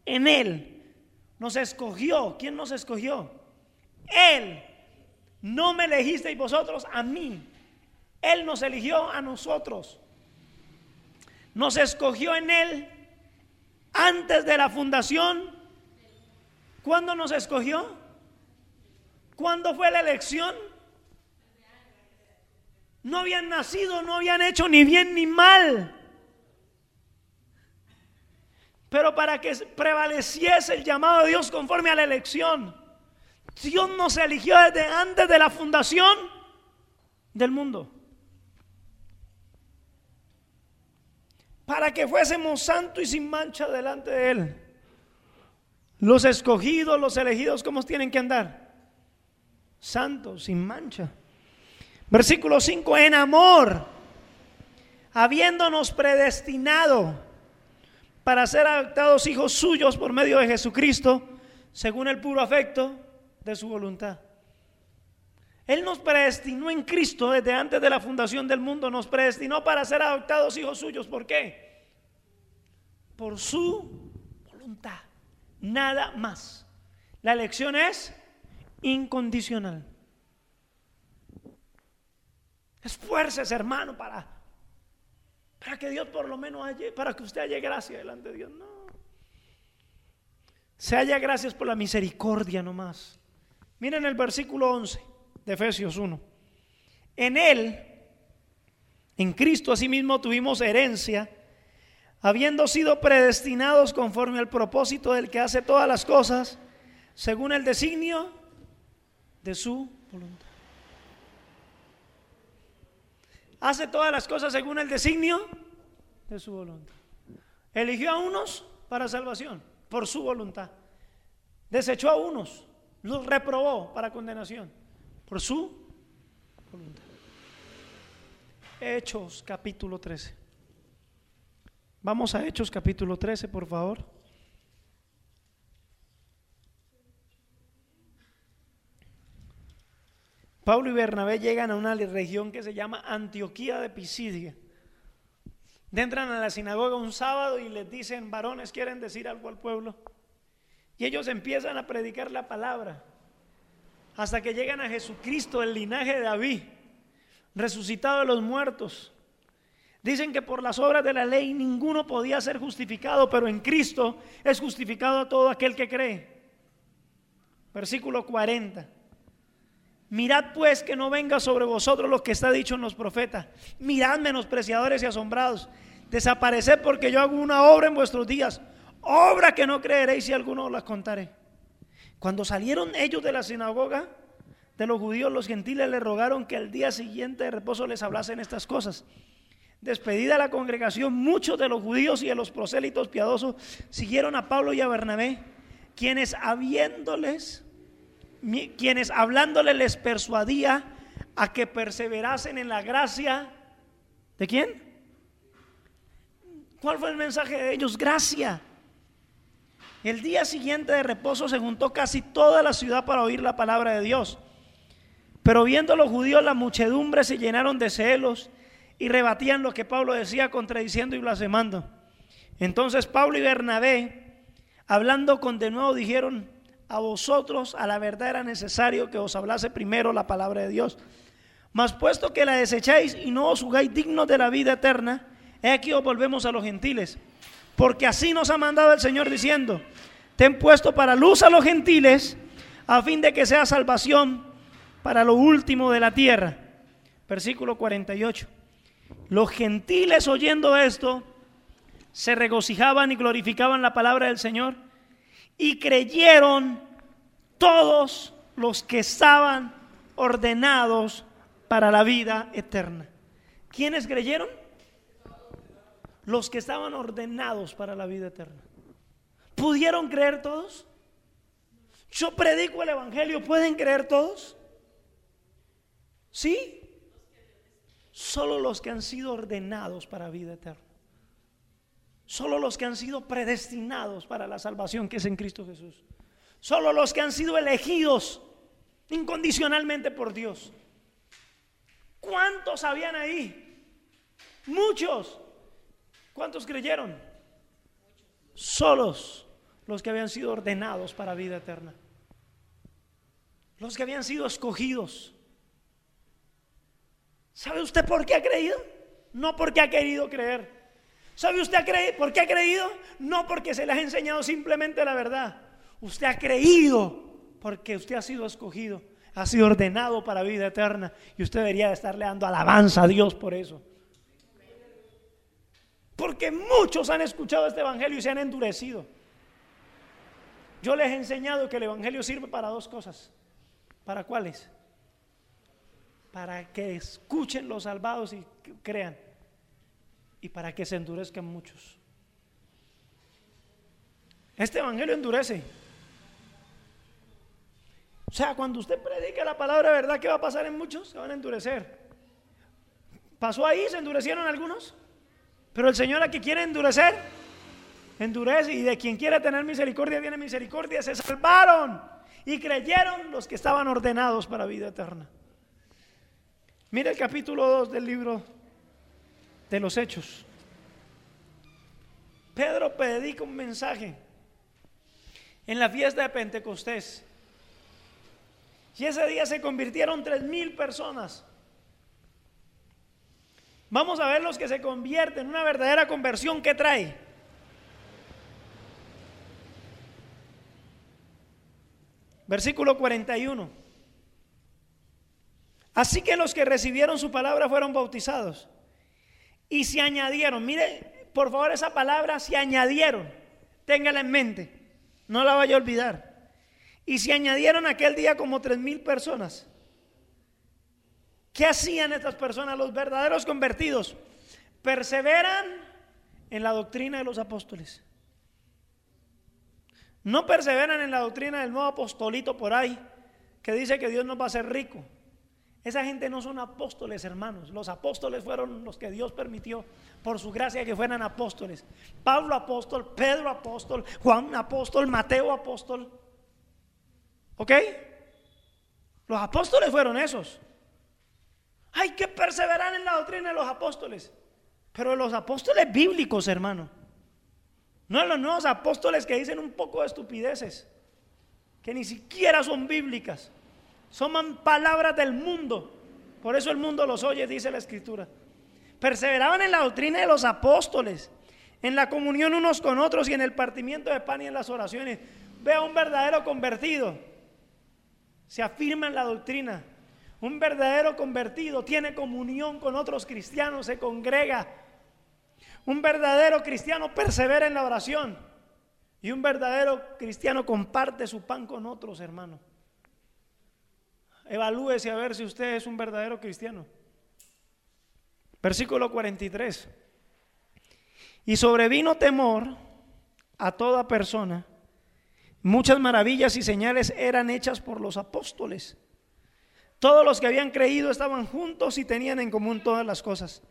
S1: en Él. Nos escogió. ¿Quién nos escogió? Él. No me elegisteis vosotros a mí. Él nos eligió a nosotros. Nos escogió en Él antes de la fundación. ¿Cuándo nos escogió? ¿Cuándo fue la elección? No habían nacido, no habían hecho ni bien ni mal. Pero para que prevaleciese el llamado de Dios conforme a la elección, Dios nos eligió desde antes de la fundación del mundo. Para que fuésemos santos y sin mancha delante de Él. Los escogidos, los elegidos, ¿cómo tienen que andar? Santos, sin mancha. Versículo 5, en amor, habiéndonos predestinado para ser adoptados hijos suyos por medio de Jesucristo, según el puro afecto de su voluntad. Él nos predestinó en Cristo desde antes de la fundación del mundo, nos predestinó para ser adoptados hijos suyos. ¿Por qué? Por su voluntad, nada más. La elección es incondicional. Esfuerces, hermano, para, para que Dios por lo menos haya, para que usted haya gracia delante de Dios. No. Se haya gracias por la misericordia nomás. Miren el versículo 11 de Efesios 1. En Él, en Cristo asimismo tuvimos herencia, habiendo sido predestinados conforme al propósito del que hace todas las cosas, según el designio de su voluntad hace todas las cosas según el designio de su voluntad. Eligió a unos para salvación, por su voluntad. Desechó a unos, los reprobó para condenación, por su voluntad. Hechos capítulo 13. Vamos a Hechos capítulo 13, por favor. Pablo y Bernabé llegan a una región que se llama Antioquía de Pisidia. Entran a la sinagoga un sábado y les dicen, varones, ¿quieren decir algo al pueblo? Y ellos empiezan a predicar la palabra hasta que llegan a Jesucristo, el linaje de David, resucitado de los muertos. Dicen que por las obras de la ley ninguno podía ser justificado, pero en Cristo es justificado todo aquel que cree. Versículo 40. Mirad pues que no venga sobre vosotros lo que está dicho en los profetas. Mirad menospreciadores y asombrados. Desapareced porque yo hago una obra en vuestros días. Obra que no creeréis si alguno os la contaré. Cuando salieron ellos de la sinagoga de los judíos, los gentiles le rogaron que el día siguiente de reposo les hablasen estas cosas. Despedida la congregación, muchos de los judíos y de los prosélitos piadosos siguieron a Pablo y a Bernabé, quienes habiéndoles quienes hablándole les persuadía a que perseverasen en la gracia. ¿De quién? ¿Cuál fue el mensaje de ellos? Gracia. El día siguiente de reposo se juntó casi toda la ciudad para oír la palabra de Dios. Pero viendo los judíos la muchedumbre se llenaron de celos y rebatían lo que Pablo decía contradiciendo y blasfemando. Entonces Pablo y Bernabé, hablando con de nuevo, dijeron, a vosotros a la verdad era necesario que os hablase primero la palabra de Dios. Mas puesto que la desecháis y no os jugáis dignos de la vida eterna, he aquí os volvemos a los gentiles. Porque así nos ha mandado el Señor diciendo, ten puesto para luz a los gentiles, a fin de que sea salvación para lo último de la tierra. Versículo 48. Los gentiles oyendo esto se regocijaban y glorificaban la palabra del Señor y creyeron todos los que estaban ordenados para la vida eterna. ¿Quiénes creyeron? Los que estaban ordenados para la vida eterna. ¿Pudieron creer todos? Yo predico el Evangelio, ¿pueden creer todos? ¿Sí? Solo los que han sido ordenados para vida eterna. Solo los que han sido predestinados para la salvación que es en Cristo Jesús. Solo los que han sido elegidos incondicionalmente por Dios. ¿Cuántos habían ahí? Muchos. ¿Cuántos creyeron? Solos los que habían sido ordenados para vida eterna. Los que habían sido escogidos. ¿Sabe usted por qué ha creído? No porque ha querido creer. ¿Sabe usted por qué ha creído? No porque se le ha enseñado simplemente la verdad. Usted ha creído porque usted ha sido escogido, ha sido ordenado para vida eterna y usted debería estarle dando alabanza a Dios por eso. Porque muchos han escuchado este evangelio y se han endurecido. Yo les he enseñado que el evangelio sirve para dos cosas. ¿Para cuáles? Para que escuchen los salvados y crean. Y para que se endurezcan muchos. Este evangelio endurece. O sea, cuando usted predica la palabra verdad, ¿qué va a pasar en muchos? Se van a endurecer. ¿Pasó ahí? ¿Se endurecieron algunos? Pero el Señor a que quiere endurecer, endurece. Y de quien quiere tener misericordia, tiene misericordia. Se salvaron y creyeron los que estaban ordenados para vida eterna. Mira el capítulo 2 del libro de los Hechos. Pedro predica un mensaje en la fiesta de Pentecostés. Y ese día se convirtieron tres mil personas. Vamos a ver los que se convierten, una verdadera conversión que trae. Versículo 41. Así que los que recibieron su palabra fueron bautizados y se añadieron. Mire, por favor, esa palabra se añadieron. Téngala en mente. No la vaya a olvidar. Y se añadieron aquel día como tres mil personas. ¿Qué hacían estas personas? Los verdaderos convertidos perseveran en la doctrina de los apóstoles. No perseveran en la doctrina del nuevo apostolito por ahí, que dice que Dios nos va a hacer rico. Esa gente no son apóstoles, hermanos. Los apóstoles fueron los que Dios permitió por su gracia que fueran apóstoles. Pablo apóstol, Pedro apóstol, Juan apóstol, Mateo apóstol. ¿Ok? Los apóstoles fueron esos. Hay que perseverar en la doctrina de los apóstoles. Pero los apóstoles bíblicos, hermano. No los nuevos apóstoles que dicen un poco de estupideces. Que ni siquiera son bíblicas. Son palabras del mundo. Por eso el mundo los oye, dice la escritura. Perseveraban en la doctrina de los apóstoles. En la comunión unos con otros y en el partimiento de pan y en las oraciones. Vea un verdadero convertido se afirma en la doctrina. Un verdadero convertido tiene comunión con otros cristianos, se congrega. Un verdadero cristiano persevera en la oración. Y un verdadero cristiano comparte su pan con otros, hermanos. Evalúese a ver si usted es un verdadero cristiano. Versículo 43. Y sobrevino temor a toda persona Muchas maravillas y señales eran hechas por los apóstoles. Todos los que habían creído estaban juntos y tenían en común todas las cosas.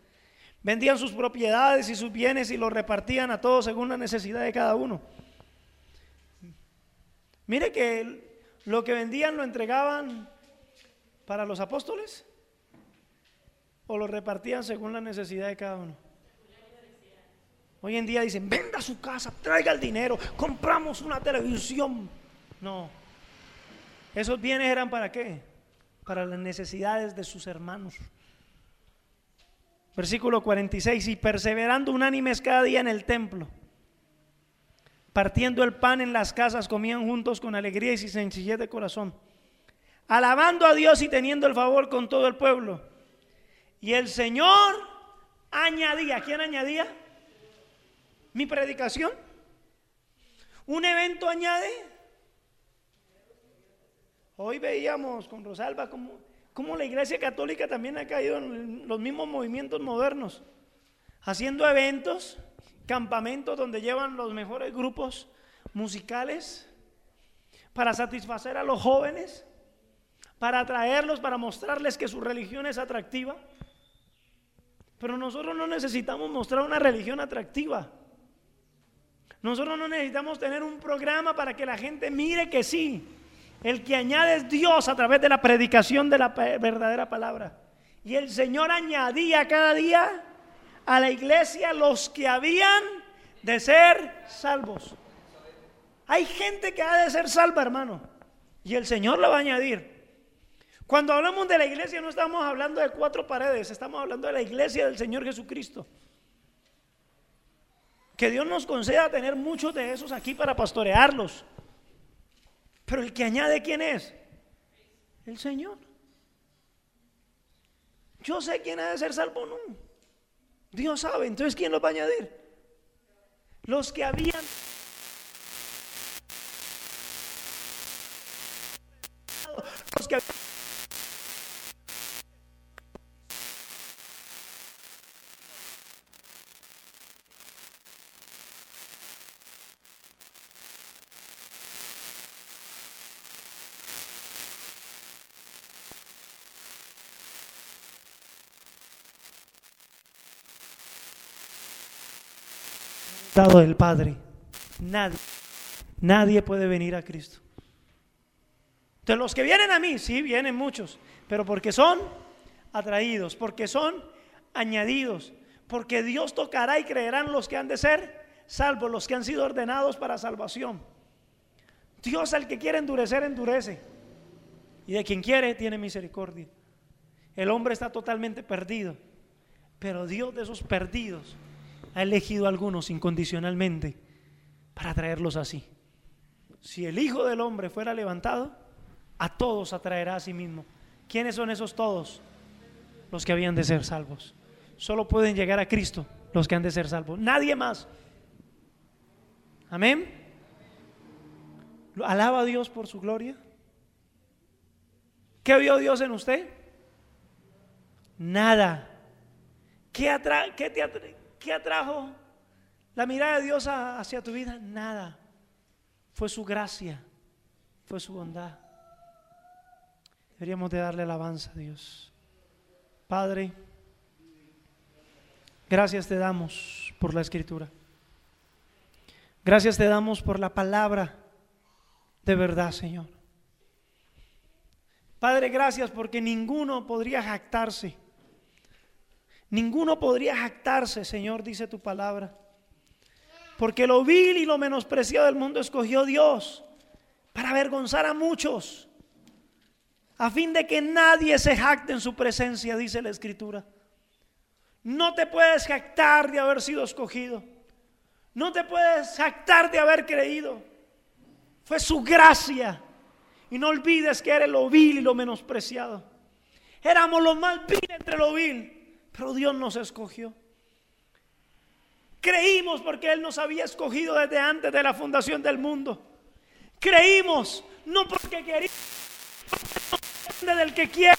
S1: Vendían sus propiedades y sus bienes y los repartían a todos según la necesidad de cada uno. Mire que lo que vendían lo entregaban para los apóstoles o lo repartían según la necesidad de cada uno. Hoy en día dicen, venda su casa, traiga el dinero, compramos una televisión. No, esos bienes eran para qué? Para las necesidades de sus hermanos. Versículo 46, y perseverando unánimes cada día en el templo, partiendo el pan en las casas, comían juntos con alegría y sencillez de corazón, alabando a Dios y teniendo el favor con todo el pueblo. Y el Señor añadía. ¿Quién añadía? Mi predicación. Un evento añade. Hoy veíamos con Rosalba como, como la Iglesia Católica también ha caído en los mismos movimientos modernos, haciendo eventos, campamentos donde llevan los mejores grupos musicales para satisfacer a los jóvenes, para atraerlos, para mostrarles que su religión es atractiva. Pero nosotros no necesitamos mostrar una religión atractiva. Nosotros no necesitamos tener un programa para que la gente mire que sí. El que añade es Dios a través de la predicación de la verdadera palabra. Y el Señor añadía cada día a la iglesia los que habían de ser salvos. Hay gente que ha de ser salva, hermano. Y el Señor lo va a añadir. Cuando hablamos de la iglesia no estamos hablando de cuatro paredes, estamos hablando de la iglesia del Señor Jesucristo. Que Dios nos conceda tener muchos de esos aquí para pastorearlos. Pero el que añade, ¿quién es? El Señor. Yo sé quién ha de ser salvo no. Dios sabe, entonces ¿quién lo va a añadir? Los que habían los que habían del Padre. Nadie, nadie puede venir a Cristo. De los que vienen a mí, sí, vienen muchos, pero porque son atraídos, porque son añadidos, porque Dios tocará y creerán los que han de ser salvos, los que han sido ordenados para salvación. Dios al que quiere endurecer, endurece. Y de quien quiere, tiene misericordia. El hombre está totalmente perdido, pero Dios de esos perdidos ha elegido a algunos incondicionalmente para traerlos así. Si el Hijo del Hombre fuera levantado, a todos atraerá a sí mismo. ¿Quiénes son esos todos? Los que habían de ser salvos. Solo pueden llegar a Cristo los que han de ser salvos. Nadie más. Amén. Alaba a Dios por su gloria. ¿Qué vio Dios en usted? Nada. ¿Qué, atra qué te, ¿Qué atrajo la mirada de Dios hacia tu vida? Nada. Fue su gracia, fue su bondad. Deberíamos de darle alabanza a Dios. Padre, gracias te damos por la escritura. Gracias te damos por la palabra de verdad, Señor. Padre, gracias porque ninguno podría jactarse Ninguno podría jactarse, Señor, dice tu palabra. Porque lo vil y lo menospreciado del mundo escogió Dios para avergonzar a muchos, a fin de que nadie se jacte en su presencia, dice la Escritura. No te puedes jactar de haber sido escogido. No te puedes jactar de haber creído. Fue su gracia. Y no olvides que eres lo vil y lo menospreciado. Éramos lo más vil entre lo vil. Pero Dios nos escogió. Creímos porque Él nos había escogido desde antes de la fundación del mundo. Creímos, no porque queríamos, del que quiere,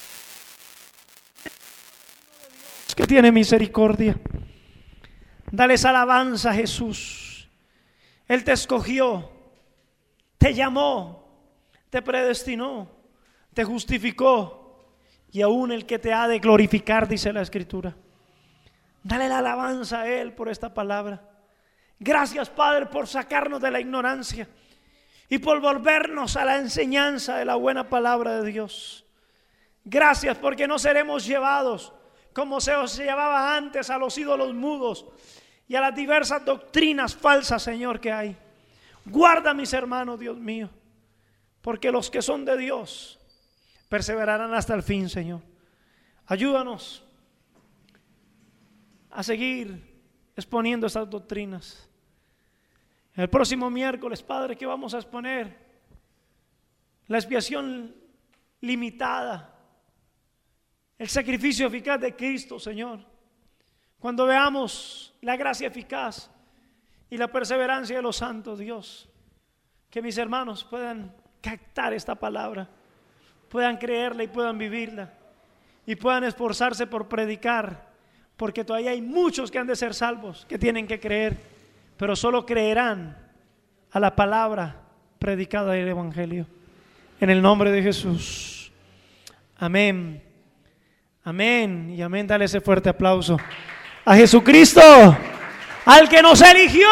S1: que tiene misericordia. Dales alabanza, Jesús. Él te escogió, te llamó, te predestinó, te justificó y aún el que te ha de glorificar, dice la escritura. Dale la alabanza a Él por esta palabra. Gracias, Padre, por sacarnos de la ignorancia y por volvernos a la enseñanza de la buena palabra de Dios. Gracias porque no seremos llevados como se os llevaba antes a los ídolos mudos y a las diversas doctrinas falsas, Señor, que hay. Guarda mis hermanos, Dios mío, porque los que son de Dios perseverarán hasta el fin, Señor. Ayúdanos a seguir exponiendo estas doctrinas. El próximo miércoles, Padre, que vamos a exponer la expiación limitada, el sacrificio eficaz de Cristo, Señor, Cuando veamos la gracia eficaz y la perseverancia de los santos, Dios, que mis hermanos puedan captar esta palabra, puedan creerla y puedan vivirla y puedan esforzarse por predicar, porque todavía hay muchos que han de ser salvos, que tienen que creer, pero solo creerán a la palabra predicada del Evangelio. En el nombre de Jesús. Amén. Amén. Y amén. Dale ese fuerte aplauso a Jesucristo, al que nos eligió.